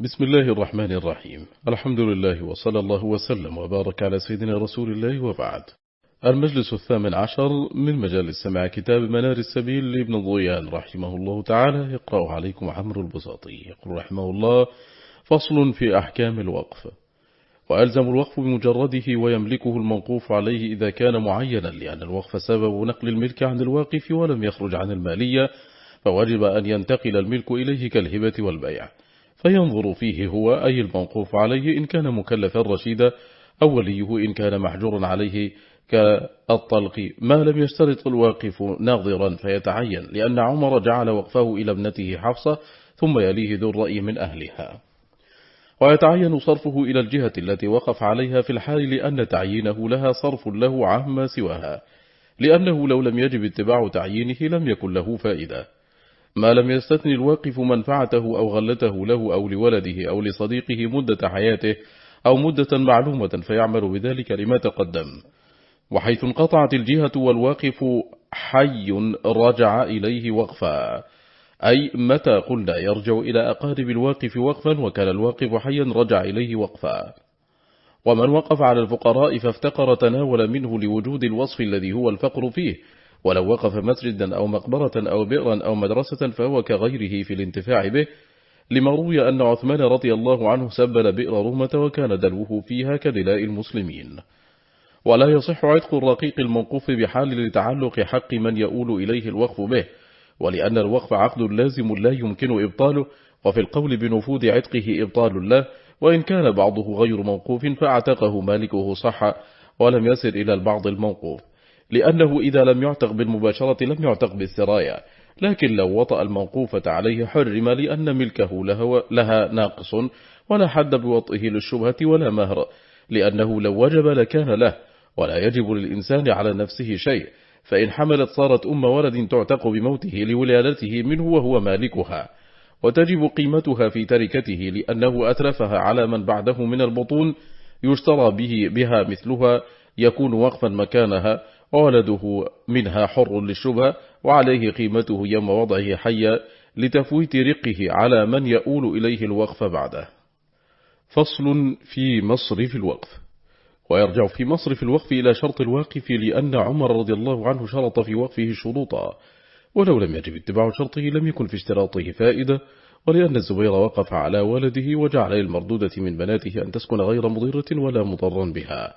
بسم الله الرحمن الرحيم. الحمد لله وصلى الله وسلم وبارك على سيدنا رسول الله وبعد. المجلس الثامن عشر من مجالس سماع كتاب منار السبيل لابن الضيان رحمه الله تعالى. يقرأ عليكم عمرو البساطي. يقول رحمه الله فصل في أحكام الوقف. وألزم الوقف بمجرده ويملكه الموقوف عليه إذا كان معينا لأن الوقف سبب نقل الملك عن الواقف ولم يخرج عن المالية فوجب أن ينتقل الملك إليه كالهبة والبيع. فينظر فيه هو أي الموقوف عليه إن كان مكلفا رشيدا أو وليه إن كان محجورا عليه كالطلق. ما لم يشترط الواقف ناظرا فيتعين لأن عمر جعل وقفه إلى ابنته حفصة ثم يليه ذو الرأي من أهلها. ويتعين صرفه إلى الجهة التي وقف عليها في الحال لأن تعيينه لها صرف له عما سواها لأنه لو لم يجب اتباع تعيينه لم يكن له فائدة. ما لم يستثني الواقف منفعته أو غلته له أو لولده أو لصديقه مدة حياته أو مدة معلومة فيعمل بذلك لما تقدم. وحيث انقطعت الجهة والواقف حي رجع إليه وقفا. أي متى قلنا يرجع إلى أقارب الواقف وقفا وكان الواقف حيا رجع إليه وقفا. ومن وقف على الفقراء فافتقر تناول منه لوجود الوصف الذي هو الفقر فيه ولو وقف مسجدا أو مقبرة أو بئرا أو مدرسة فهو كغيره في الانتفاع به لما روي أن عثمان رضي الله عنه سبل بئر رومة وكان دلوه فيها كدلاء المسلمين. ولا يصح عتق الرقيق الموقوف بحال لتعلق حق من يؤول إليه الوقف به ولأن الوقف عقد لازم لا يمكن إبطاله وفي القول بنفوذ عتقه إبطال له وإن كان بعضه غير موقوف فأعتقه مالكه صح ولم يسر إلى البعض الموقوف. لأنه إذا لم يعتق بالمباشرة لم يعتق بالسرايا لكن لو وطأ الموقوفة عليه حرم لأن ملكه لها ناقص ولا حد بوطئه للشبهة ولا مهر لأنه لو وجب لكان له ولا يجب للإنسان على نفسه شيء فإن حملت صارت أم ولد تعتق بموته لولادته منه وهو مالكها. وتجب قيمتها في تركته لأنه أترفها على من بعده من البطون يشترى به بها مثلها يكون وقفا مكانها وولده منها حر للشبهة وعليه قيمته يوم وضعه حيا لتفويت رقه على من يؤول إليه الوقف بعده. فصل في مصرف الوقف. ويرجع في مصرف الوقف إلى شرط الواقف لأن عمر رضي الله عنه شرط في وقفه شروطا. ولو لم يجب اتباع شرطه لم يكن في اشتراطه فائدة ولأن الزبير وقف على ولده وجعل للمردودة من بناته أن تسكن غير مضرة ولا مضرا بها.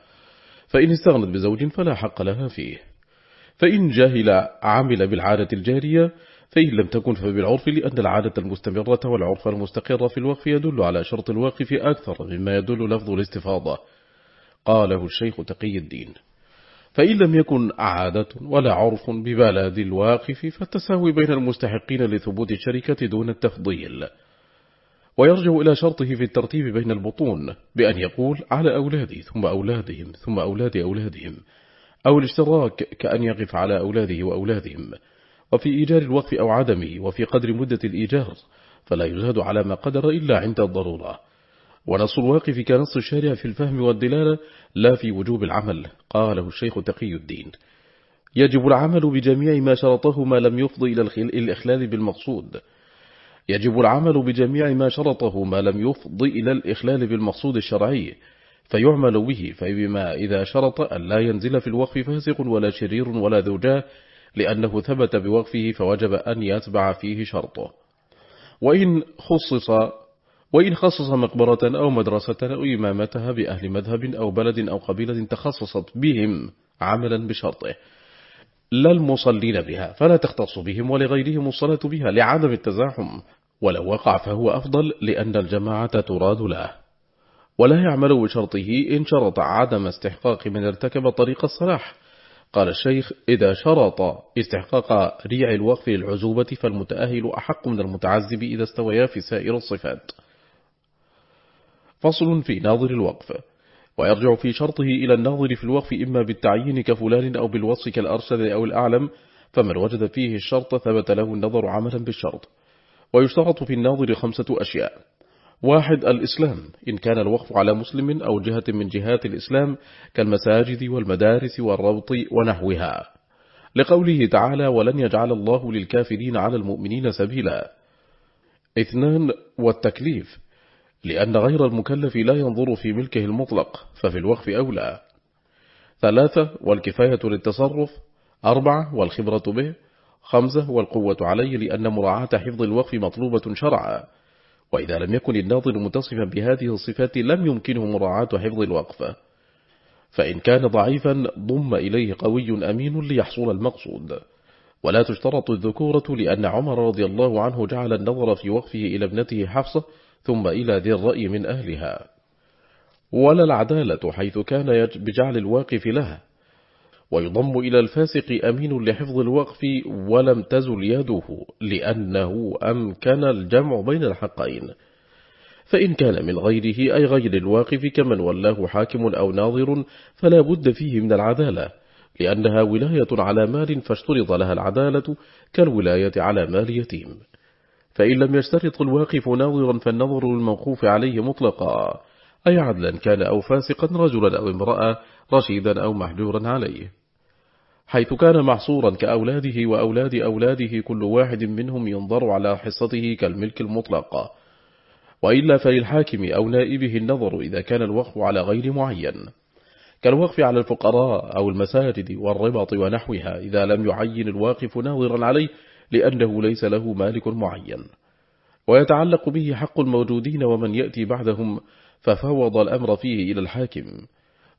فإن استغنت بزوج فلا حق لها فيه. فإن جاهل عمل بالعادة الجارية فإن لم تكن فبالعرف لأن العادة المستمرة والعرف المستقر في الوقف يدل على شرط الواقف أكثر مما يدل لفظ الاستفاضة. قاله الشيخ تقي الدين. فإن لم يكن عادة ولا عرف ببلد الواقف فالتساوي بين المستحقين لثبوت الشركة دون التفضيل. ويرجع إلى شرطه في الترتيب بين البطون بأن يقول على أولادي ثم أولادهم ثم أولاد أولادهم أو الاشتراك كأن يقف على أولاده وأولادهم. وفي إيجار الوقف أو عدمه وفي قدر مدة الإيجار فلا يزهد على ما قدر إلا عند الضرورة. ونص الواقف كنص الشارع في الفهم والدلالة لا في وجوب العمل قاله الشيخ تقي الدين. يجب العمل بجميع ما شرطه ما لم يفضي إلى الإخلال بالمقصود. يجب العمل بجميع ما شرطه ما لم يفضي إلى الإخلال بالمقصود الشرعي فيعمل به فبما إذا شرط أن لا ينزل في الوقف فاسق ولا شرير ولا ذوجاه لأنه ثبت بوقفه فوجب أن يتبع فيه شرطه. وإن خصص وإن خصص مقبرة أو مدرسة أو إمامتها بأهل مذهب أو بلد أو قبيلة تخصصت بهم عملا بشرطه. لا المصلين بها فلا تختص بهم ولغيرهم الصلاة بها لعدم التزاحم. ولو وقع فهو أفضل لأن الجماعة تراد له. ولا يعمل بشرطه إن شرط عدم استحقاق من ارتكب طريق الصلاح. قال الشيخ إذا شرط استحقاق ريع الوقف للعزوبة فالمتأهل أحق من المتعذب إذا استويا في سائر الصفات. فصل في ناظر الوقف. ويرجع في شرطه إلى الناظر في الوقف إما بالتعيين كفلان أو بالوصف كالأرشد أو الأعلم فمن وجد فيه الشرط ثبت له النظر عملا بالشرط. ويشترط في الناظر خمسة أشياء. واحد الإسلام. إن كان الوقف على مسلم أو جهة من جهات الإسلام كالمساجد والمدارس والروض ونحوها. لقوله تعالى ولن يجعل الله للكافرين على المؤمنين سبيلا. اثنان والتكليف. لأن غير المكلف لا ينظر في ملكه المطلق ففي الوقف أولى. ثلاثة والكفاية للتصرف. أربعة والخبرة به. خمسة والقوة عليه لأن مراعاة حفظ الوقف مطلوبة شرعا. وإذا لم يكن الناظر متصفا بهذه الصفات لم يمكنه مراعاة حفظ الوقف. فإن كان ضعيفا ضم إليه قوي أمين ليحصل المقصود. ولا تشترط الذكورة لأن عمر رضي الله عنه جعل النظر في وقفه إلى ابنته حفصة ثم إلى ذي الرأي من أهلها. ولا العدالة حيث كان بجعل الواقف لها ويضم إلى الفاسق أمين لحفظ الوقف ولم تزل يده لأنه أمكن الجمع بين الحقين. فإن كان من غيره أي غير الواقف كمن ولاه حاكم أو ناظر فلا بد فيه من العدالة لأنها ولاية على مال فاشترط لها العدالة كالولاية على مال يتيم فإن لم يشترط الواقف ناظرا فالنظر الموقوف عليه مطلقا أي عدلا كان أو فاسقا رجلا أو امرأة رشيدا أو محجورا عليه. حيث كان محصورا كأولاده وأولاد أولاده كل واحد منهم ينظر على حصته كالملك المطلق. وإلا فللحاكم أو نائبه النظر إذا كان الوقف على غير معين. كالوقف على الفقراء أو المساجد والربط ونحوها إذا لم يعين الواقف ناظرا عليه لأنه ليس له مالك معين. ويتعلق به حق الموجودين ومن يأتي بعدهم ففوض الأمر فيه إلى الحاكم.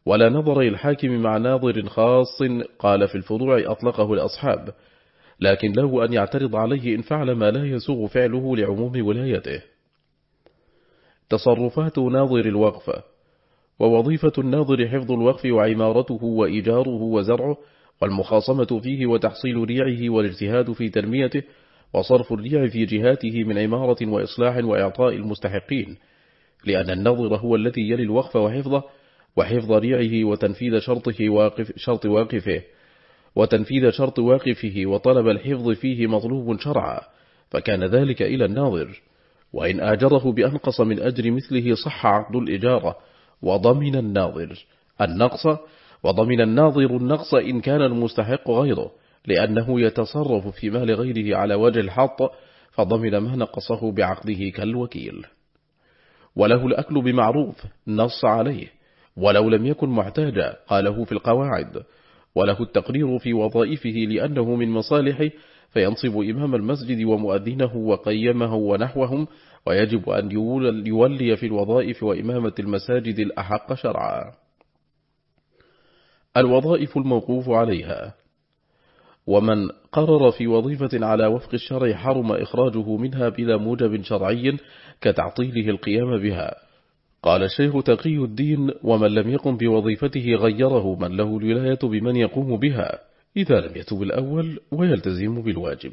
ولا نظر الحاكم مع ناظر خاص قال في الفروع أطلقه الأصحاب. لكن له أن يعترض عليه إن فعل ما لا يسوغ فعله لعموم ولايته. تصرفات ناظر الوقف. ووظيفة الناظر حفظ الوقف وعمارته وإيجاره وزرعه. والمخاصمة فيه وتحصيل ريعه والاجتهاد في تنميته. وصرف الريع في جهاته من عمارة وإصلاح وإعطاء المستحقين. لأن النظر هو الذي يلي الوقف وحفظه وحفظ ريعه وتنفيذ شرطه واقف شرط واقفه وتنفيذ شرط واقفه وطلب الحفظ فيه مطلوب شرعا فكان ذلك إلى الناظر. وإن آجره بأنقص من أجر مثله صح عقد الإجارة. وضمن الناظر النقص وضمن الناظر النقص إن كان المستحق غيره لأنه يتصرف في مال غيره على وجه الحط فضمن ما نقصه بعقده كالوكيل. وله الأكل بمعروف نص عليه. ولو لم يكن محتاجا قاله في القواعد. وله التقرير في وظائفه لأنه من مصالحه فينصب إمام المسجد ومؤذنه وقيمه ونحوهم ويجب أن يولي في الوظائف وإمامة المساجد الأحق شرعا. الوظائف الموقوف عليها. ومن قرر في وظيفة على وفق الشرع حرم إخراجه منها بلا موجب شرعي كتعطيله القيام بها. قال الشيخ تقي الدين ومن لم يقم بوظيفته غيره من له الولاية بمن يقوم بها إذا لم يتب الأول ويلتزم بالواجب.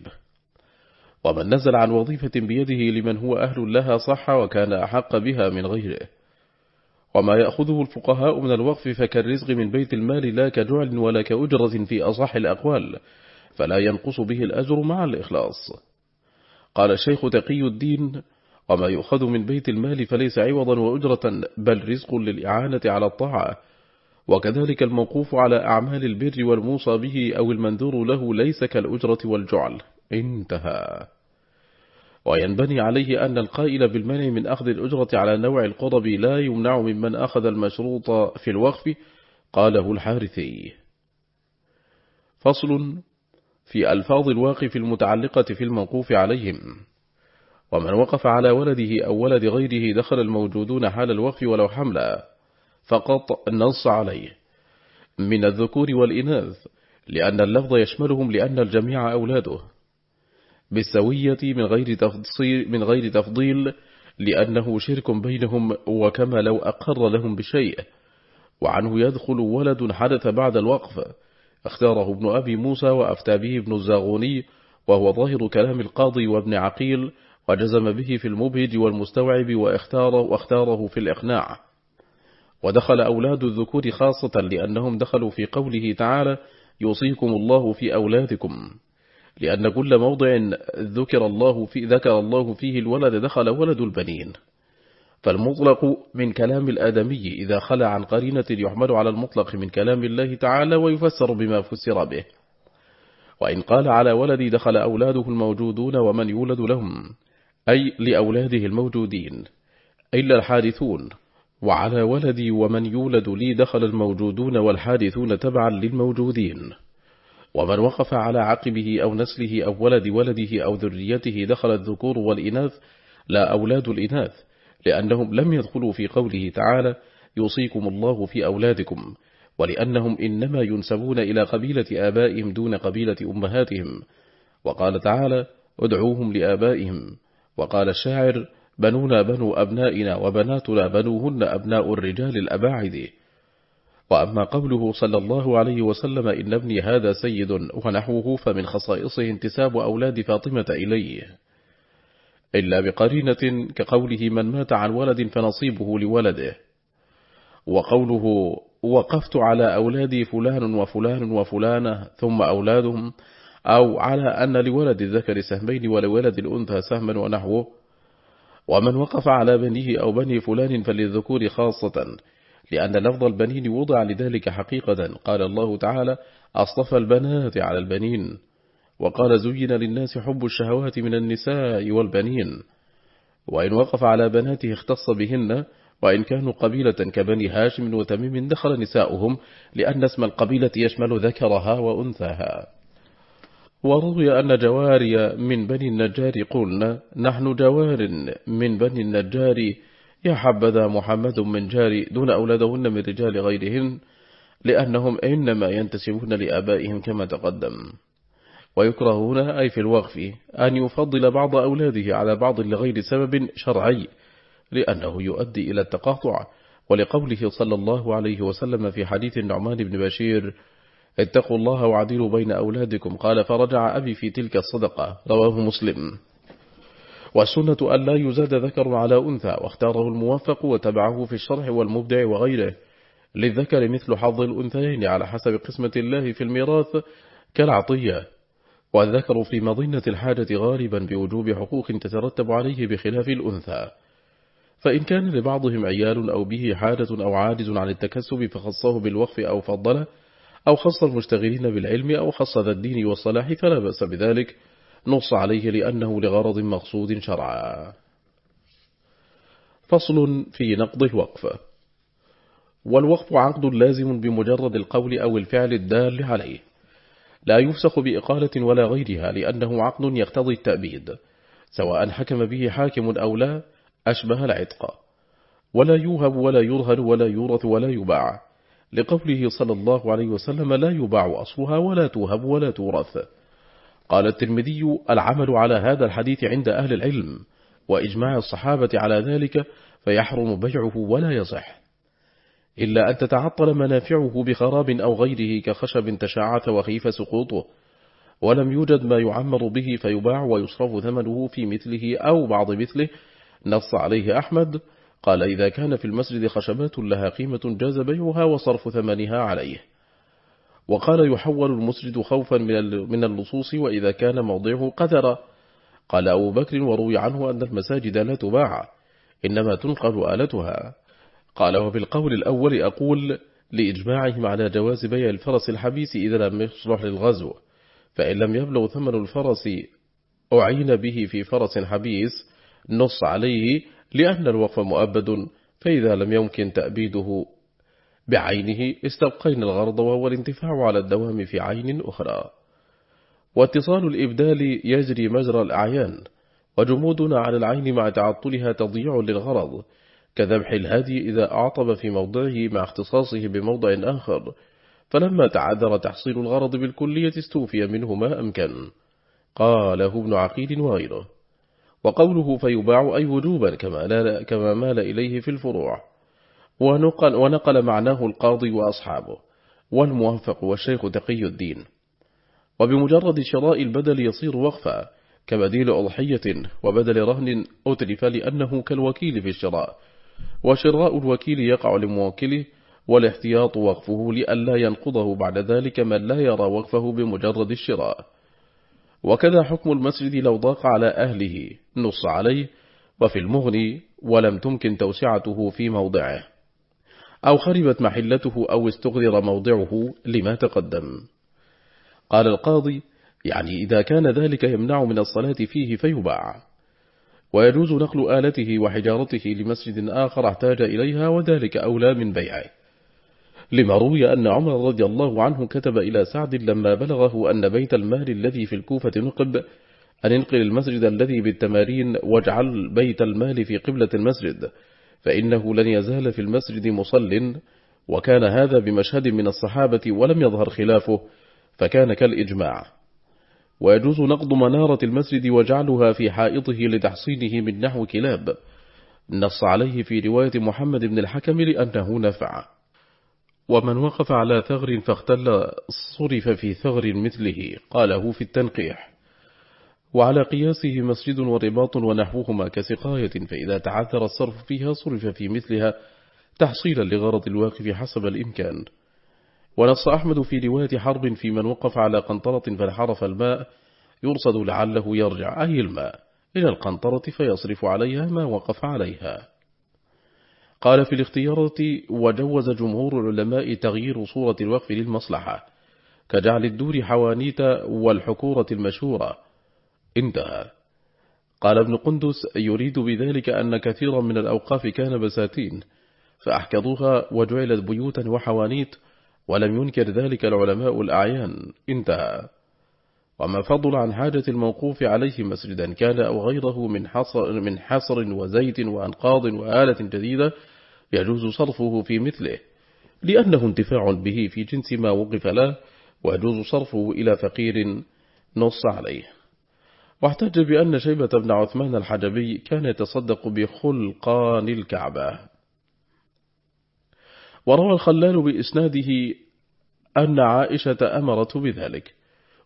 ومن نزل عن وظيفة بيده لمن هو أهل لها صح وكان أحق بها من غيره. وما يأخذه الفقهاء من الوقف فكالرزق من بيت المال لا كجعل ولا كأجرة في أصح الأقوال فلا ينقص به الأجر مع الإخلاص. قال الشيخ تقي الدين وما يؤخذ من بيت المال فليس عوضا وأجرة بل رزق للإعانة على الطاعة. وكذلك الموقوف على أعمال البر والموصى به أو المنذور له ليس كالأجرة والجعل. انتهى. وينبني عليه أن القائل بالمنع من أخذ الأجرة على نوع القرب لا يمنع ممن أخذ المشروط في الوقف قاله الحارثي. فصل في ألفاظ الواقف المتعلقة في الموقوف عليهم. ومن وقف على ولده أو ولد غيره دخل الموجودون حال الوقف ولو حملا فقط نص عليه. من الذكور والإناث لأن اللفظ يشملهم لأن الجميع أولاده. بالسوية من غير تفضيل, من غير تفضيل لأنه شرك بينهم وكما لو أقر لهم بشيء. وعنه يدخل ولد حدث بعد الوقف. اختاره ابن أبي موسى وأفتى به ابن الزاغوني وهو ظاهر كلام القاضي وابن عقيل وجزم به في المبهج والمستوعب واختاره, واختاره في الإقناع. ودخل أولاد الذكور خاصة لأنهم دخلوا في قوله تعالى يوصيكم الله في أولادكم. لأن كل موضع ذكر الله في ذكر الله فيه الولد دخل ولد البنين. فالمطلق من كلام الآدمي إذا خلى عن قرينة يحمل على المطلق من كلام الله تعالى ويفسر بما فسر به. وإن قال على ولدي دخل أولاده الموجودون ومن يولد لهم. أي لأولاده الموجودين إلا الحادثون. وعلى ولدي ومن يولد لي دخل الموجودون والحادثون تبعا للموجودين. ومن وقف على عقبه أو نسله أو ولد ولده أو ذريته دخل الذكور والإناث لا أولاد الإناث لأنهم لم يدخلوا في قوله تعالى يوصيكم الله في أولادكم ولأنهم إنما ينسبون إلى قبيلة آبائهم دون قبيلة أمهاتهم. وقال تعالى ادعوهم لآبائهم وقال الشاعر بنونا بنو أبنائنا وبناتنا بنوهن أبناء الرجال الأباعد. وأما قوله صلى الله عليه وسلم إن ابني هذا سيد ونحوه فمن خصائصه انتساب أولاد فاطمة إليه. إلا بقرينة كقوله من مات عن ولد فنصيبه لولده. وقوله وقفت على أولادي فلان وفلان وفلانة ثم أولادهم. أو على أن لولد الذكر سهمين ولولد الأنثى سهما ونحوه ومن وقف على بنيه أو بني فلان فللذكور خاصة لأن لفظ البنين وضع لذلك حقيقة. قال الله تعالى أصطفى البنات على البنين. وقال زين للناس حب الشهوات من النساء والبنين. وإن وقف على بناته اختص بهن وإن كانوا قبيلة كبني هاشم وتميم دخل نساؤهم لأن اسم القبيلة يشمل ذكرها وأنثاها. وروي أن جواري من بني النجار قلنا نحن جوار من بني النجار. يا حبذا محمد من جاري دون أولادهن من رجال غيرهن لأنهم إنما ينتسبون لآبائهم كما تقدم. ويكره هنا أي في الوقف أن يفضل بعض أولاده على بعض لغير سبب شرعي لأنه يؤدي إلى التقاطع. ولقوله صلى الله عليه وسلم في حديث النعمان بن بشير اتقوا الله وعدلوا بين أولادكم. قال فرجع أبي في تلك الصدقة. رواه مسلم. والسنة أن لا يزاد ذكر على أنثى واختاره الموفق وتبعه في الشرح والمبدع وغيره. للذكر مثل حظ الأنثيين على حسب قسمة الله في الميراث كالعطية. والذكر في مظنة الحاجة غالبا بوجوب حقوق تترتب عليه بخلاف الأنثى. فإن كان لبعضهم عيال أو به حاجة أو عاجز عن التكسب فخصه بالوقف أو فضله. أو خص المشتغلين بالعلم أو خص ذا الدين والصلاح فلا بأس بذلك. نص عليه لأنه لغرض مقصود شرعا. فصل في نقض الوقف. والوقف عقد لازم بمجرد القول أو الفعل الدال عليه. لا يفسخ بإقالة ولا غيرها لأنه عقد يقتضي التأبيد. سواء حكم به حاكم أو لا أشبه العتق. ولا يوهب ولا يرهن ولا يورث ولا يباع. لقوله صلى الله عليه وسلم لا يباع أصلها ولا توهب ولا تورث. قال الترمذي العمل على هذا الحديث عند أهل العلم وإجماع الصحابة على ذلك فيحرم بيعه ولا يصح. إلا أن تتعطل منافعه بخراب أو غيره كخشب تشعث وخيف سقوطه ولم يوجد ما يعمر به فيباع ويصرف ثمنه في مثله أو بعض مثله نص عليه أحمد قال إذا كان في المسجد خشبات لها قيمة جاز بيعها وصرف ثمنها عليه. وقال يحول المسجد خوفا من اللصوص وإذا كان موضعه قدر قال أبو بكر وروي عنه أن المساجد لا تباع إنما تنقل آلتها. قال وبالقول الأول أقول لإجماعهم على جواز بيع الفرس الحبيس إذا لم يصلح للغزو فإن لم يبلغ ثمن الفرس أعين به في فرس حبيس نص عليه لأن الوقف مؤبد فإذا لم يمكن تأبيده بعينه استبقين الغرض وهو الانتفاع على الدوام في عين أخرى. واتصال الإبدال يجري مجرى الأعيان وجمودنا على العين مع تعطلها تضييع للغرض. كذبح الهادي إذا أعطب في موضعه مع اختصاصه بموضع آخر. فلما تعذر تحصيل الغرض بالكلية استوفي منه ما أمكن. قاله ابن عقيل وغيره. وقوله فيباع أي وجوبا كما, كما مال إليه في الفروع. ونقل, ونقل معناه القاضي وأصحابه والموفق والشيخ تقي الدين. وبمجرد شراء البدل يصير وقفا كبديل أضحية وبدل رهن أتلف لأنه كالوكيل في الشراء. وشراء الوكيل يقع لموكله والاحتياط وقفه لألا ينقضه بعد ذلك من لا يرى وقفه بمجرد الشراء. وكذا حكم المسجد لو ضاق على أهله نص عليه وفي المغني ولم تمكن توسعته في موضعه. أو خربت محلته أو استغذر موضعه لما تقدم. قال القاضي يعني إذا كان ذلك يمنع من الصلاة فيه فيباع. ويجوز نقل آلته وحجارته لمسجد آخر احتاج إليها وذلك أولى من بيعه. لما روي أن عمر رضي الله عنه كتب إلى سعد لما بلغه أن بيت المال الذي في الكوفة نقب أن انقل المسجد الذي بالتمارين واجعل بيت المال في قبلة المسجد فإنه لن يزال في المسجد مصل وكان هذا بمشهد من الصحابة ولم يظهر خلافه فكان كالإجماع. ويجوز نقض منارة المسجد وجعلها في حائطه لتحصينه من نحو كلاب. نص عليه في رواية محمد بن الحكم لأنه نفع. ومن وقف على ثغر فاختل صرف في ثغر مثله قاله في التنقيح. وعلى قياسه مسجد ورباط ونحوهما كسقاية فإذا تعثر الصرف فيها صرف في مثلها تحصيلا لغرض الواقف حسب الإمكان. ونص أحمد في رواية حرب في من وقف على قنطرة فانحرف الماء يرصد لعله يرجع أي الماء؟ إلى القنطرة فيصرف عليها ما وقف عليها. قال في الاختيارات وجوز جمهور العلماء تغيير صورة الوقف للمصلحة كجعل الدور حوانيت والحكورة المشهورة. انتهى. قال ابن قندس يريد بذلك أن كثيرا من الأوقاف كان بساتين فأحكضوها وجعلت بيوتا وحوانيت ولم ينكر ذلك العلماء الأعيان. انتهى. وما فضل عن حاجة الموقوف عليه مسجدا كان أو غيره من حصر, من حصر وزيت وأنقاض وآلة جديدة يجوز صرفه في مثله لأنه انتفاع به في جنس ما وقف له ويجوز صرفه إلى فقير نص عليه. واحتج بأن شيبة بن عثمان الحجبي كان يتصدق بخلقان الكعبة. وروى الخلال بإسناده أن عائشة أمرت بذلك.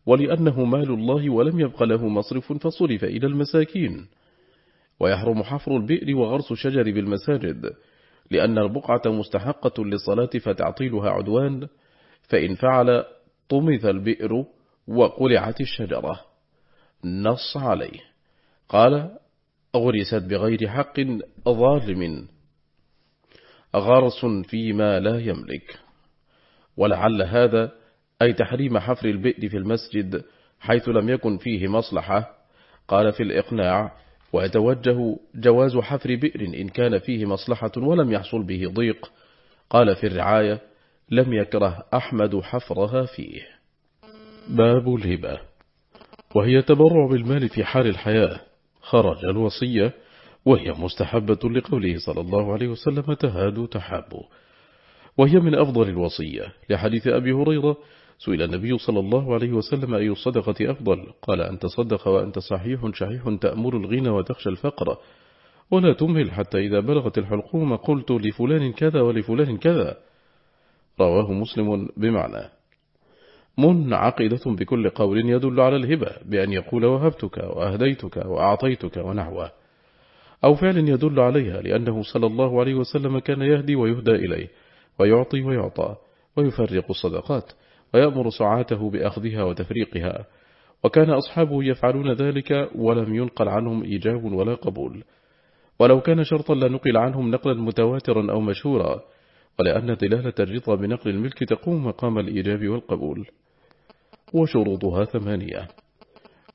ولأنه مال الله ولم يبق له مصرف فصرف إلى المساكين. ويحرم حفر البئر وغرس الشجر بالمساجد لأن البقعة مستحقة للصلاة فتعطيلها عدوان فإن فعل طمث البئر وقلعت الشجرة. نص عليه. قال غرست بغير حق ظالم. غرس فيما لا يملك. ولعل هذا أي تحريم حفر البئر في المسجد حيث لم يكن فيه مصلحة؟ قال في الإقناع ويتوجه جواز حفر بئر إن كان فيه مصلحة ولم يحصل به ضيق. قال في الرعاية لم يكره أحمد حفرها فيه. باب الهبة. وهي تبرع بالمال في حال الحياة. خرج الوصية وهي مستحبة لقوله صلى الله عليه وسلم تهادوا تحابوا. وهي من أفضل الوصية. لحديث أبي هريرة سئل النبي صلى الله عليه وسلم أي الصدقة أفضل؟ قال أن تصدق وأنت صحيح شحيح تأمر الغنى وتخشى الفقر. ولا تمهل حتى إذا بلغت الحلقوم قلت لفلان كذا ولفلان كذا. رواه مسلم بمعنى. منعقدة بكل قول يدل على الهبة بأن يقول وهبتك وأهديتك وأعطيتك ونحوه. أو فعل يدل عليها لأنه صلى الله عليه وسلم كان يهدي ويهدى إليه ويعطي ويعطى ويفرق الصدقات. ويأمر سعاته بأخذها وتفريقها. وكان أصحابه يفعلون ذلك ولم ينقل عنهم إيجاب ولا قبول. ولو كان شرطا لنقل عنهم نقلا متواترا أو مشهورا ولأن دلالة الرضا بنقل الملك تقوم مقام الإيجاب والقبول. وشروطها ثمانية.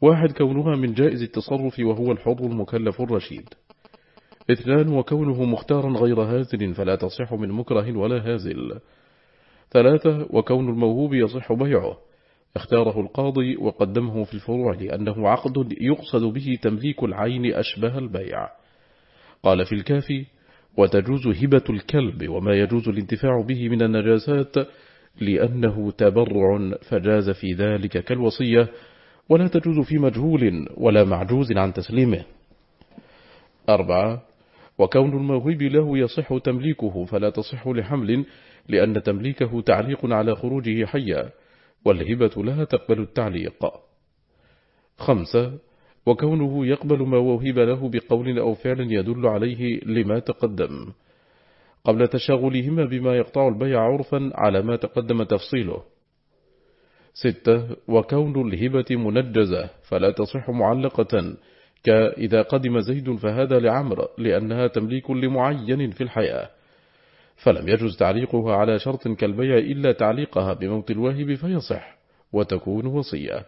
واحد كونها من جائز التصرف وهو الحر المكلف الرشيد. اثنان وكونه مختارا غير هازل فلا تصح من مكره ولا هازل. ثلاثة وكون الموهوب يصح بيعه. اختاره القاضي وقدمه في الفروع لأنه عقد يقصد به تمليك العين أشبه البيع. قال في الكافي وتجوز هبة الكلب وما يجوز الانتفاع به من النجاسات لأنه تبرع فجاز في ذلك كالوصية ولا تجوز في مجهول ولا معجوز عن تسليمه. أربعة وكون الموهب له يصح تمليكه فلا تصح لحمل لأن تمليكه تعليق على خروجه حيا والهبة لها تقبل التعليق. خمسة وكونه يقبل ما وهب له بقول أو فعل يدل عليه لما تقدم. قبل تشاغلهما بما يقطع البيع عرفا على ما تقدم تفصيله. ستة وكون الهبة منجزة فلا تصح معلقة كإذا قدم زيد فهذا لعمر لأنها تمليك لمعين في الحياة. فلم يجوز تعليقها على شرط كالبيع إلا تعليقها بموت الواهب فيصح وتكون وصية.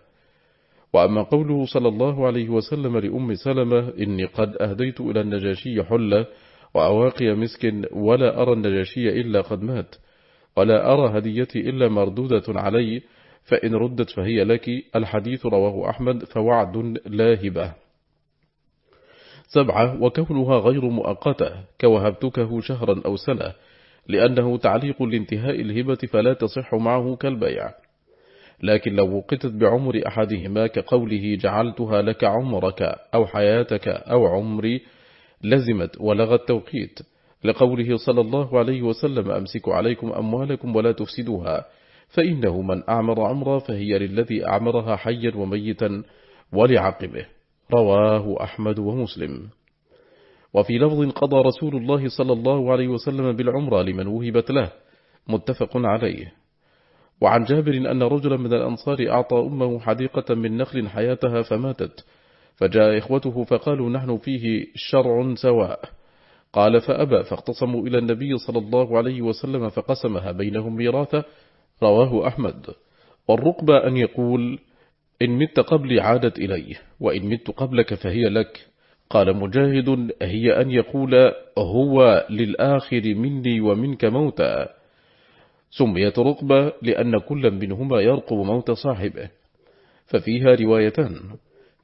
وأما قوله صلى الله عليه وسلم لأم سلمة إني قد أهديت إلى النجاشي حلة وأواقي مسك ولا أرى النجاشي إلا قد مات ولا أرى هديتي إلا مردودة علي فإن ردت فهي لك. الحديث رواه أحمد فوعد لاهبة. سبعة وكونها غير مؤقتة كوهبتكه شهرا أو سنة لأنه تعليق لانتهاء الهبة فلا تصح معه كالبيع. لكن لو وقتت بعمر أحدهما كقوله جعلتها لك عمرك أو حياتك أو عمري لزمت ولغى التوقيت. لقوله صلى الله عليه وسلم أمسك عليكم أموالكم ولا تفسدوها فإنه من أعمر عمرا فهي للذي أعمرها حيا وميتا ولعقبه. رواه أحمد ومسلم. وفي لفظ قضى رسول الله صلى الله عليه وسلم بالعمرة لمن وهبت له متفق عليه. وعن جابر أن رجلا من الأنصار أعطى أمه حديقة من نخل حياتها فماتت فجاء إخوته فقالوا نحن فيه شرع سواء. قال فأبى فاختصموا إلى النبي صلى الله عليه وسلم فقسمها بينهم ميراثا رواه أحمد. والرقبة أن يقول إن مت قبلي عادت إليه وإن مت قبلك فهي لك. قال مجاهد هي أن يقول هو للآخر مني ومنك موتا سميت رقبة لأن كل منهما يرقب موت صاحبه. ففيها روايتان.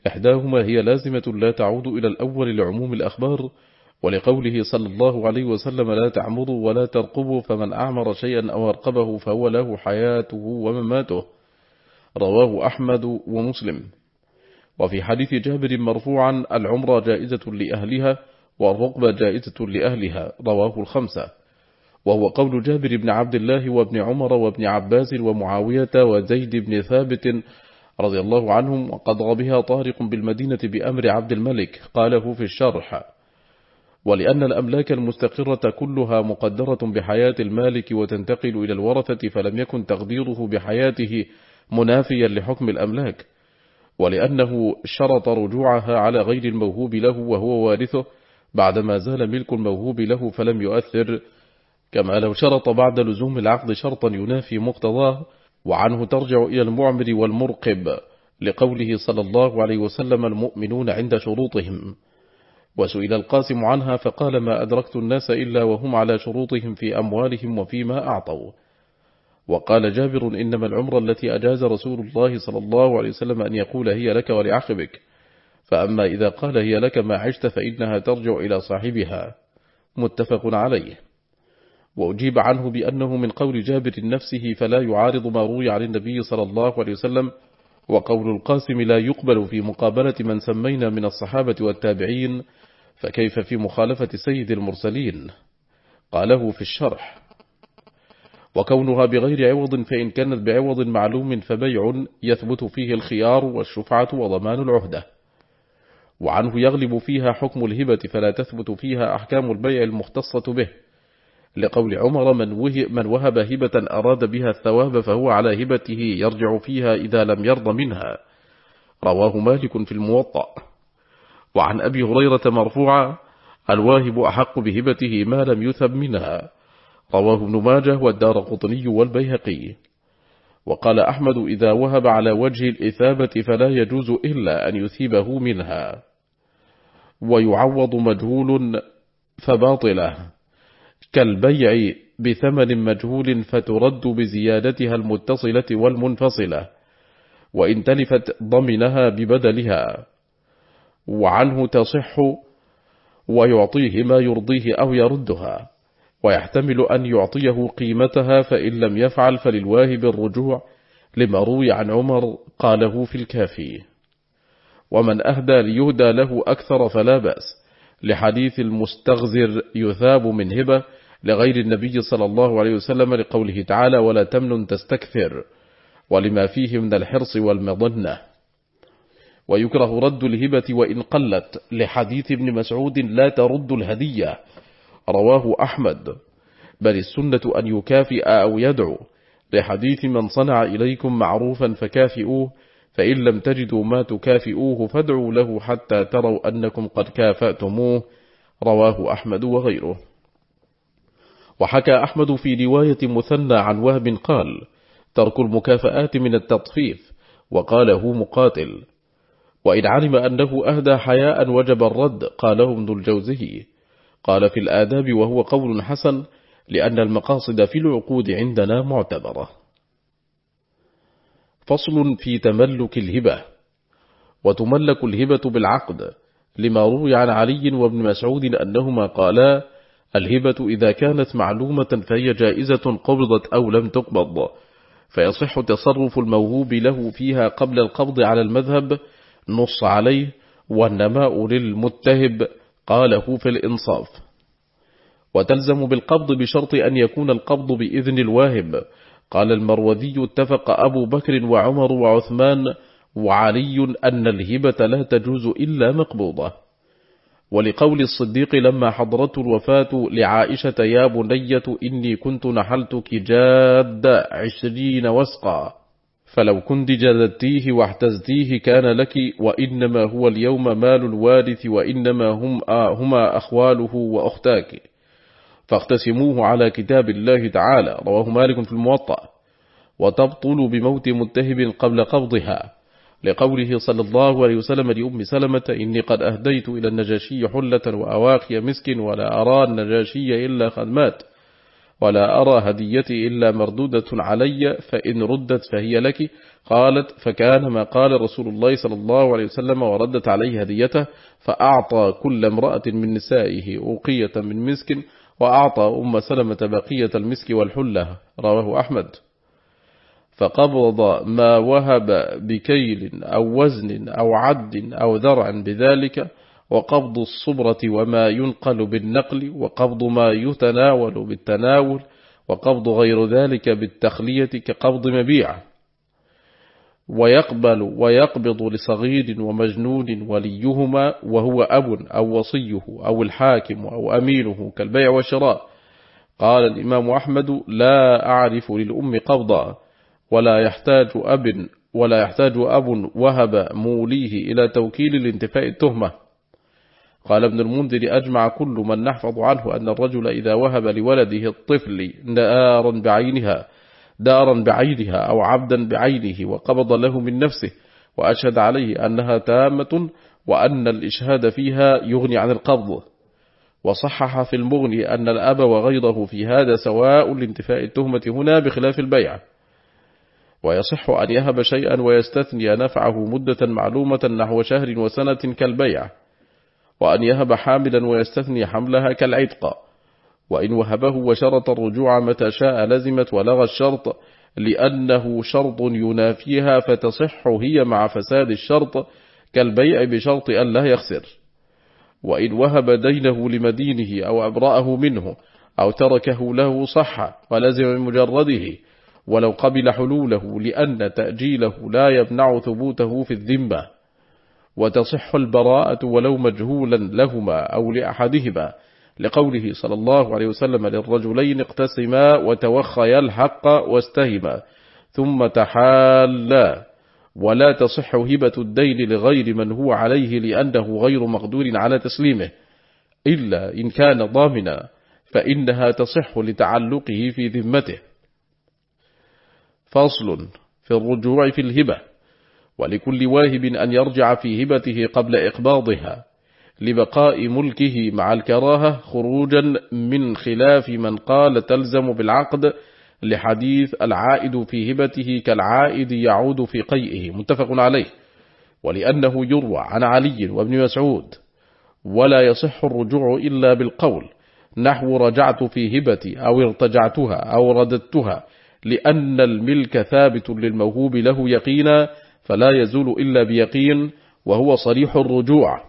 إحداهما هي لازمة لا تعود إلى الأول لعموم الأخبار ولقوله صلى الله عليه وسلم لا تعمروا ولا ترقبوا فمن أعمر شيئا أو أرقبه فهو له حياته ومماته. رواه أحمد ومسلم. وفي حديث جابر مرفوعا العمرة جائزة لأهلها والرقبة جائزة لأهلها رواه الخمسة. وهو قول جابر بن عبد الله وابن عمر وابن عباس ومعاوية وزيد بن ثابت رضي الله عنهم وقد بها طارق بالمدينة بأمر عبد الملك قاله في الشرح. ولأن الأملاك المستقرة كلها مقدرة بحياة المالك وتنتقل إلى الورثة فلم يكن تقديره بحياته منافيا لحكم الأملاك. ولأنه شرط رجوعها على غير الموهوب له وهو وارثه بعدما زال ملك الموهوب له فلم يؤثر. كما لو شرط بعد لزوم العقد شرطا ينافي مقتضاه وعنه ترجع إلى المعمر والمرقب لقوله صلى الله عليه وسلم المؤمنون عند شروطهم. وسئل القاسم عنها فقال ما أدركت الناس إلا وهم على شروطهم في أموالهم وفيما أعطوا. وقال جابر إنما العمر التي أجاز رسول الله صلى الله عليه وسلم أن يقول هي لك ولعقبك فأما إذا قال هي لك ما عشت فإنها ترجع إلى صاحبها. متفق عليه. وأجيب عنه بأنه من قول جابر نفسه فلا يعارض ما روي عن النبي صلى الله عليه وسلم وقول القاسم لا يقبل في مقابلة من سمينا من الصحابة والتابعين فكيف في مخالفة سيد المرسلين؟ قاله في الشرح. وكونها بغير عوض فإن كانت بعوض معلوم فبيع يثبت فيه الخيار والشفعة وضمان العهدة. وعنه يغلب فيها حكم الهبة فلا تثبت فيها أحكام البيع المختصة به. لقول عمر من, من وهب هبة أراد بها الثواب فهو على هبته يرجع فيها إذا لم يرضى منها. رواه مالك في الموطأ. وعن أبي هريرة مرفوعا الواهب أحق بهبته ما لم يثب منها. رواه ابن ماجه والدار قطني والبيهقي. وقال أحمد إذا وهب على وجه الإثابة فلا يجوز إلا أن يثيبه منها. ويعوض مجهول فباطله. كالبيع بثمن مجهول فترد بزيادتها المتصلة والمنفصلة. وإن تلفت ضمنها ببدلها. وعنه تصح ويعطيه ما يرضيه أو يردها. ويحتمل أن يعطيه قيمتها فإن لم يفعل فللواهب الرجوع لما روي عن عمر قاله في الكافي. ومن أهدى ليهدى له أكثر فلا بأس. لحديث المستغزر يثاب من هبة لغير النبي صلى الله عليه وسلم لقوله تعالى ولا تمن تستكثر ولما فيه من الحرص والمضنة ويكره رد الهبة وإن قلت لحديث ابن مسعود لا ترد الهدية رواه أحمد. بل السنة أن يكافئ أو يدعو لحديث من صنع إليكم معروفا فكافئوه فإن لم تجدوا ما تكافئوه فادعوا له حتى تروا أنكم قد كافأتموه. رواه أحمد وغيره. وحكى أحمد في رواية مثنى عن وهب قال ترك المكافآت من التطفيف وقاله مقاتل وإن علم أنه أهدى حياء وجب الرد قاله ابن الجوزي. قال في الآداب وهو قول حسن لأن المقاصد في العقود عندنا معتبرة. فصل في تملك الهبة. وتملك الهبة بالعقد لما روي عن علي وابن مسعود أنهما قالا الهبة إذا كانت معلومة فهي جائزة قبضت أو لم تقبض. فيصح تصرف الموهوب له فيها قبل القبض على المذهب نص عليه والنماء للمتهب قاله في الإنصاف. وتلزم بالقبض بشرط أن يكون القبض بإذن الواهب. قال المروذي اتفق أبو بكر وعمر وعثمان وعلي أن الهبة لا تجوز إلا مقبوضة. ولقول الصديق لما حضرته الوفاة لعائشة يا بنية إني كنت نحلتك جاد عشرين وسقا. فلو كنت جلدتيه واحتزتيه كان لك وإنما هو اليوم مال الوارث وإنما هم هما أخواله وأختاك. فاقتسموه على كتاب الله تعالى رواه مالك في الموطأ. وتبطل بموت متهب قبل قبضها. لقوله صلى الله عليه وسلم لأم سلمة إني قد أهديت إلى النجاشي حلة وأواقي مسك ولا أرى النجاشي إلا خدمات. ولا أرى هديتي إلا مردودة علي فإن ردت فهي لك. قالت فكان ما قال رسول الله صلى الله عليه وسلم وردت عليه هديته فأعطى كل امرأة من نسائه أوقية من مسك وأعطى أم سلمة بقية المسك والحلة. رواه أحمد. فقبض ما وهب بكيل أو وزن أو عد أو ذرع بذلك. وقبض الصبرة وما ينقل بالنقل وقبض ما يتناول بالتناول وقبض غير ذلك بالتخلية كقبض مبيع. ويقبل ويقبض لصغير ومجنون وليهما وهو أب أو وصيه أو الحاكم أو أمينه كالبيع والشراء. قال الإمام أحمد لا أعرف للأم قبضا ولا يحتاج أب ولا يحتاج أب وهب موليه إلى توكيل لانتفاء التهمة. قال ابن المنذر أجمع كل من نحفظ عنه أن الرجل إذا وهب لولده الطفل نارا بعينها دارا بعينها أو عبدا بعينه وقبض له من نفسه وأشهد عليه أنها تامة وأن الإشهاد فيها يغني عن القبض. وصحح في المغني أن الأب وغيره في هذا سواء لانتفاء التهمة هنا بخلاف البيع. ويصح أن يهب شيئا ويستثني نفعه مدة معلومة نحو شهر وسنة كالبيع. وأن يهب حاملا ويستثني حملها كالعتق. وإن وهبه وشرط الرجوع متى شاء لزمت ولغى الشرط لأنه شرط ينافيها فتصح هي مع فساد الشرط كالبيع بشرط أن لا يخسر. وإن وهب دينه لمدينه أو أبرأه منه أو تركه له صح ولزم مجرده ولو قبل حلوله لأن تأجيله لا يمنع ثبوته في الذمة. وتصح البراءة ولو مجهولا لهما أو لأحدهما. لقوله صلى الله عليه وسلم للرجلين اقتسما وتوخيا الحق واستهما ثم تحالا. ولا تصح هبة الدين لغير من هو عليه لأنه غير مقدور على تسليمه. إلا إن كان ضامنا فإنها تصح لتعلقه في ذمته. فصل في الرجوع في الهبة. ولكل واهب أن يرجع في هبته قبل إقباضها لبقاء ملكه مع الكراهة خروجا من خلاف من قال تلزم بالعقد لحديث العائد في هبته كالعائد يعود في قيئه متفق عليه. ولأنه يروى عن علي وابن مسعود ولا يصح الرجوع إلا بالقول نحو رجعت في هبتي أو ارتجعتها أو رددتها لأن الملك ثابت للموهوب له يقينا فلا يزول إلا بيقين وهو صريح الرجوع.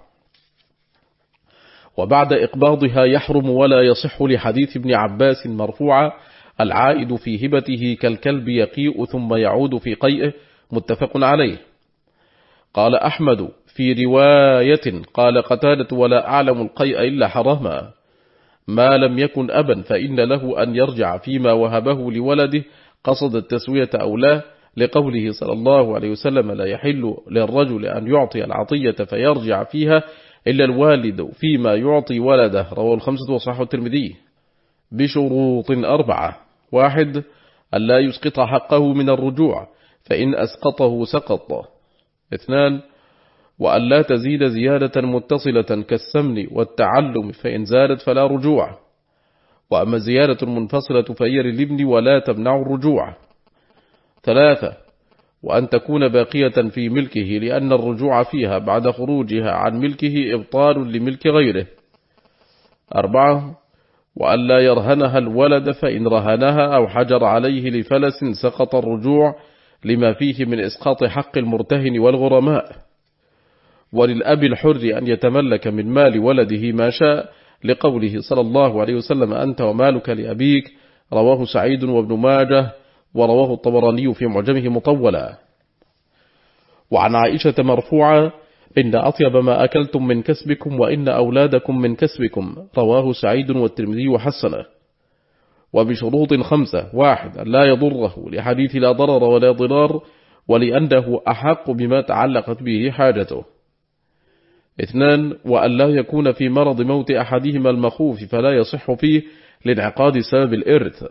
وبعد إقباضها يحرم ولا يصح لحديث ابن عباس مرفوعا العائد في هبته كالكلب يقيء ثم يعود في قيئه متفق عليه. قال أحمد في رواية قال قتادة ولا أعلم القيء إلا حرما. ما لم يكن أبا فإن له أن يرجع فيما وهبه لولده قصد التسوية أو لا لقوله صلى الله عليه وسلم لا يحل للرجل أن يعطي العطية فيرجع فيها إلا الوالد فيما يعطي ولده. رواه الخمسة وصحه الترمذي بشروط أربعة. واحد ألا يسقط حقه من الرجوع فإن أسقطه سقط. اثنان وأن لا تزيد زيادة متصلة كالسمن والتعلم فإن زادت فلا رجوع. وأما زيادة منفصلة فهي للابن ولا تمنع الرجوع. ثلاثة وأن تكون باقية في ملكه لأن الرجوع فيها بعد خروجها عن ملكه إبطال لملك غيره. أربعة وأن لا يرهنها الولد فإن رهنها أو حجر عليه لفلس سقط الرجوع لما فيه من إسقاط حق المرتهن والغرماء. وللأب الحر أن يتملك من مال ولده ما شاء لقوله صلى الله عليه وسلم أنت ومالك لأبيك. رواه سعيد وابن ماجه. ورواه الطبراني في معجمه مطولا. وعن عائشة مرفوعة إن أطيب ما أكلتم من كسبكم وإن أولادكم من كسبكم رواه سعيد والترمذي وحسنه. وبشروط خمسة واحد لا يضره لحديث لا ضرر ولا ضرار ولأنه أحق بما تعلقت به حاجته. اثنان وأن لا يكون في مرض موت أحدهما المخوف فلا يصح فيه لانعقاد سبب الإرث.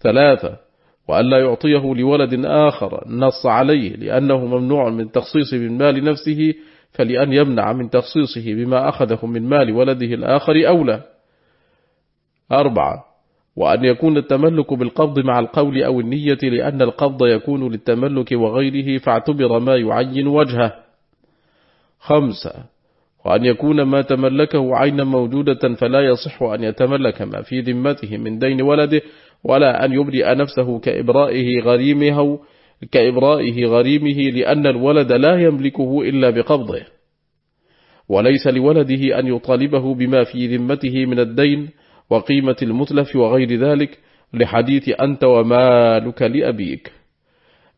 ثلاثة وأن لا يعطيه لولد آخر نص عليه لأنه ممنوع من تخصيص من مال نفسه فلأن يمنع من تخصيصه بما أخذه من مال ولده الآخر أولى. أربعة وأن يكون التملك بالقبض مع القول أو النية لأن القبض يكون للتملك وغيره فاعتبر ما يعين وجهه. خمسة وأن يكون ما تملكه عينا موجودة فلا يصح أن يتملك ما في ذمته من دين ولده ولا أن يبرئ نفسه كإبرائه غريمه كإبرائه غريمه لأن الولد لا يملكه إلا بقبضه. وليس لولده أن يطالبه بما في ذمته من الدين وقيمة المتلف وغير ذلك لحديث أنت ومالك لأبيك.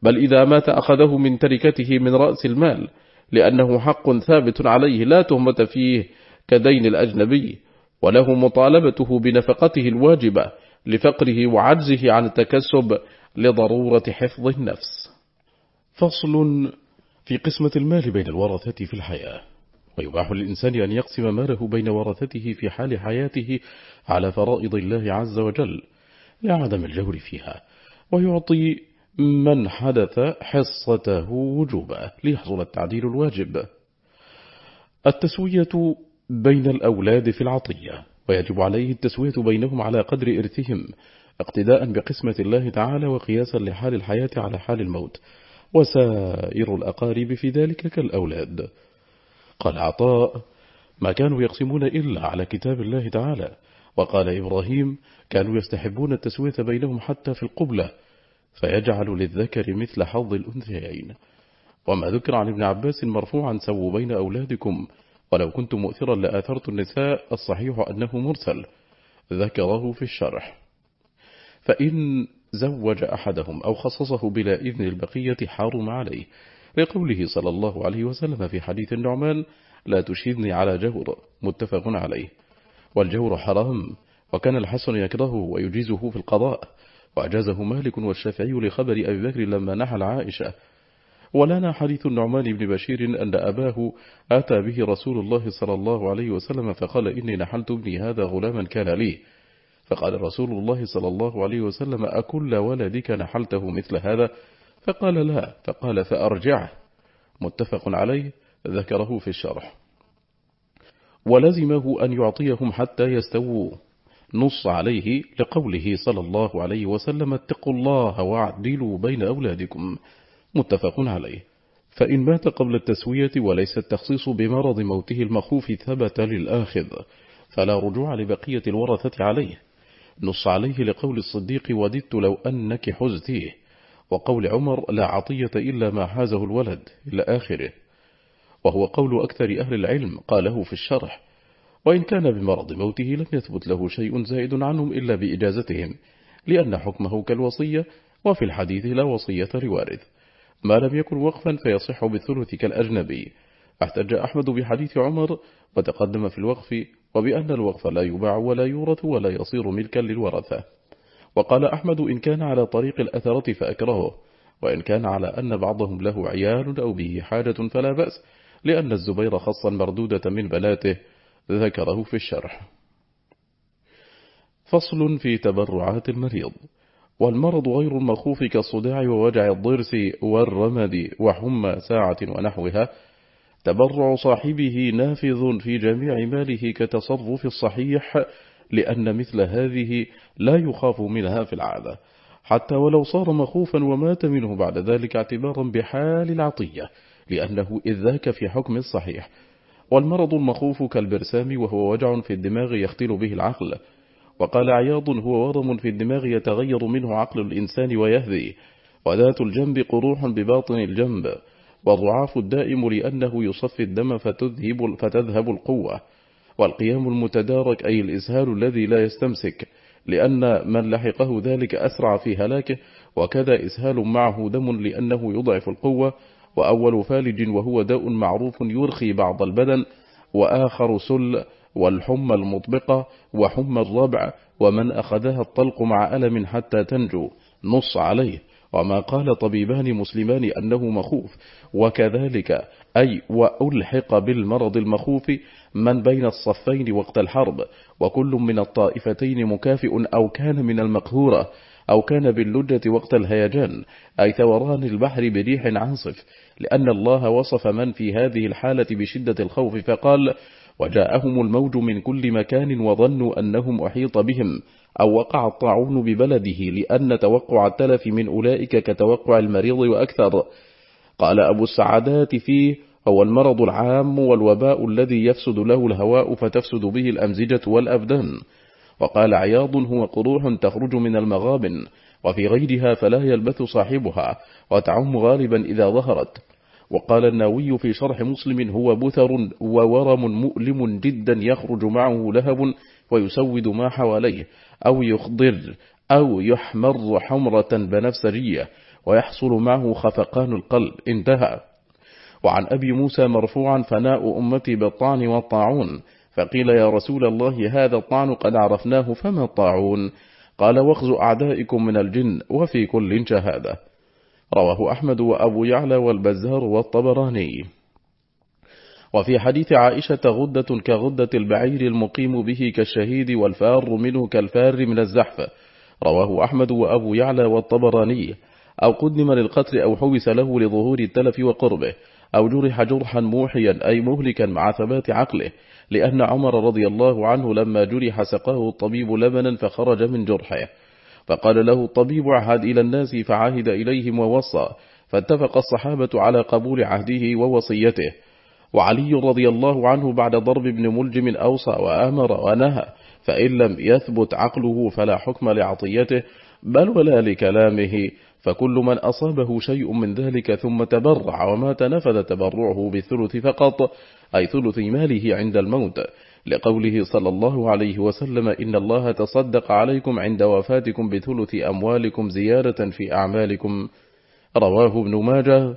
بل إذا مات أخذه من تركته من رأس المال لأنه حق ثابت عليه لا تهمة فيه كدين الأجنبي وله مطالبته بنفقته الواجبة لفقره وعجزه عن التكسب لضرورة حفظ النفس. فصل في قسمة المال بين الورثة في الحياة. ويباح للإنسان أن يقسم ماله بين ورثته في حال حياته على فرائض الله عز وجل لعدم الجور فيها ويعطي من حدث حصته وجوبا ليحصل التعديل الواجب. التسوية بين الأولاد في العطية. ويجب عليه التسوية بينهم على قدر إرثهم اقتداء بقسمة الله تعالى وقياسا لحال الحياة على حال الموت وسائر الأقارب في ذلك كالأولاد. قال عطاء ما كانوا يقسمون إلا على كتاب الله تعالى وقال إبراهيم كانوا يستحبون التسوية بينهم حتى في القبلة فيجعل للذكر مثل حظ الأنثيين. وما ذكر عن ابن عباس مرفوعا سووا بين أولادكم ولو كنت مؤثرا لآثرت النساء الصحيح أنه مرسل. ذكره في الشرح. فإن زوج أحدهم أو خصصه بلا إذن البقية حارم عليه. لقوله صلى الله عليه وسلم في حديث النعمان لا تشهدني على جور. متفق عليه. والجور حرام وكان الحسن يكرهه ويجيزه في القضاء. وأجازه مالك والشافعي لخبر أبي بكر لما نحل عائشة ولنا حديث النعمان بن بشير أن أباه آتى به رسول الله صلى الله عليه وسلم فقال إني نحلت ابني هذا غلاما كان لي. فقال رسول الله صلى الله عليه وسلم أكل ولدك نحلته مثل هذا؟ فقال لا. فقال فأرجعه متفق عليه. ذكره في الشرح. ولزمه أن يعطيهم حتى يستووا. نص عليه لقوله صلى الله عليه وسلم اتقوا الله وأعدلوا بين أولادكم. متفق عليه. فإن مات قبل التسوية وليس التخصيص بمرض موته المخوف ثبت للآخذ فلا رجوع لبقية الورثة عليه. نص عليه لقول الصديق وددت لو أنك حزتيه وقول عمر لا عطية إلا ما حازه الولد إلى آخره. وهو قول أكثر أهل العلم قاله في الشرح وإن كان بمرض موته لم يثبت له شيء زائد عنهم إلا بإجازتهم لأن حكمه كالوصية وفي الحديث لا وصية لوارث ما لم يكن وقفا فيصح بالثلث كالأجنبي. احتج أحمد بحديث عمر وتقدم في الوقف وبأن الوقف لا يباع ولا يورث ولا يصير ملكا للورثة. وقال أحمد إن كان على طريق الأثرة فأكرهه. وإن كان على أن بعضهم له عيال أو به حاجة فلا بأس لأن الزبير خصا مردودة من بناته. ذكره في الشرح. فصل في تبرعات المريض. والمرض غير المخوف كالصداع ووجع الضرس والرمد وحمى ساعة ونحوها. تبرع صاحبه نافذ في جميع ماله كتصرف الصحيح لأن مثل هذه لا يخاف منها في العادة. حتى ولو صار مخوفا ومات منه بعد ذلك اعتبارا بحال العطية لأنه إذ ذاك في حكم الصحيح. والمرض المخوف كالبرسام وهو وجع في الدماغ يختل به العقل. وقال عياض هو ورم في الدماغ يتغير منه عقل الإنسان ويهذي وذات الجنب قروح بباطن الجنب والضعاف الدائم لأنه يصفي الدم فتذهب, فتذهب القوة والقيام المتدارك أي الإسهال الذي لا يستمسك لأن من لحقه ذلك أسرع في هلاكه وكذا إسهال معه دم لأنه يضعف القوة وأول فالج وهو داء معروف يرخي بعض البدن وآخر سل والحمى المطبقة وحمى الربع ومن أخذها الطلق مع ألم حتى تنجو. نص عليه. وما قال طبيبان مسلمان أنه مخوف. وكذلك أي وألحق بالمرض المخوف من بين الصفين وقت الحرب. وكل من الطائفتين مكافئ أو كان من المقهورة أو كان باللجة وقت الهيجان. أي ثوران البحر بريح عاصف. لأن الله وصف من في هذه الحالة بشدة الخوف فقال وجاءهم الموج من كل مكان وظنوا أنهم أحيط بهم أو وقع الطاعون ببلده لأن توقع التلف من أولئك كتوقع المريض وأكثر. قال أبو السعادات فيه هو المرض العام والوباء الذي يفسد له الهواء فتفسد به الأمزجة والأبدان. وقال عياض هو قروح تخرج من المغابن وفي غيرها فلا يلبث صاحبها وتعم غالبا إذا ظهرت. وقال الناوي في شرح مسلم هو بثر وورم مؤلم جدا يخرج معه لهب ويسود ما حواليه أو يخضر أو يحمر حمرة بنفسجية ويحصل معه خفقان القلب. انتهى. وعن أبي موسى مرفوعا فناء أمتي بالطعن والطاعون. فقيل يا رسول الله هذا الطعن قد عرفناه فما الطاعون؟ قال واخز أعدائكم من الجن وفي كل شهادة. رواه أحمد وأبو يعلى والبزار والطبراني. وفي حديث عائشة غدة كغدة البعير المقيم به كالشهيد والفار منه كالفار من الزحف. رواه أحمد وأبو يعلى والطبراني. أو قدم للقتل أو حبس له لظهور التلف وقربه. أو جرح جرحا موحيا أي مهلكا مع ثبات عقله. لأن عمر رضي الله عنه لما جرح سقاه الطبيب لبنا فخرج من جرحه. فقال له الطبيب عهد إلى الناس فعاهد إليهم ووصى فاتفق الصحابة على قبول عهده ووصيته. وعلي رضي الله عنه بعد ضرب ابن ملجم أوصى وآمر ونهى فإن لم يثبت عقله فلا حكم لعطيته بل ولا لكلامه فكل من أصابه شيء من ذلك ثم تبرع ومات نفذ تبرعه بالثلث فقط أي ثلث ماله عند الموت. لقوله صلى الله عليه وسلم إن الله تصدق عليكم عند وفاتكم بثلث أموالكم زيادة في أعمالكم. رواه ابن ماجه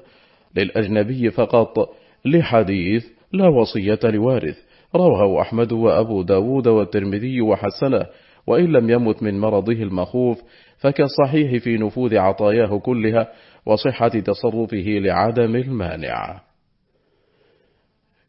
للأجنبي فقط. لحديث لا وصية لوارث. رواه أحمد وأبو داود والترمذي وحسنه وإن لم يمت من مرضه المخوف فكالصحيح في نفوذ عطاياه كلها وصحة تصرفه لعدم المانع.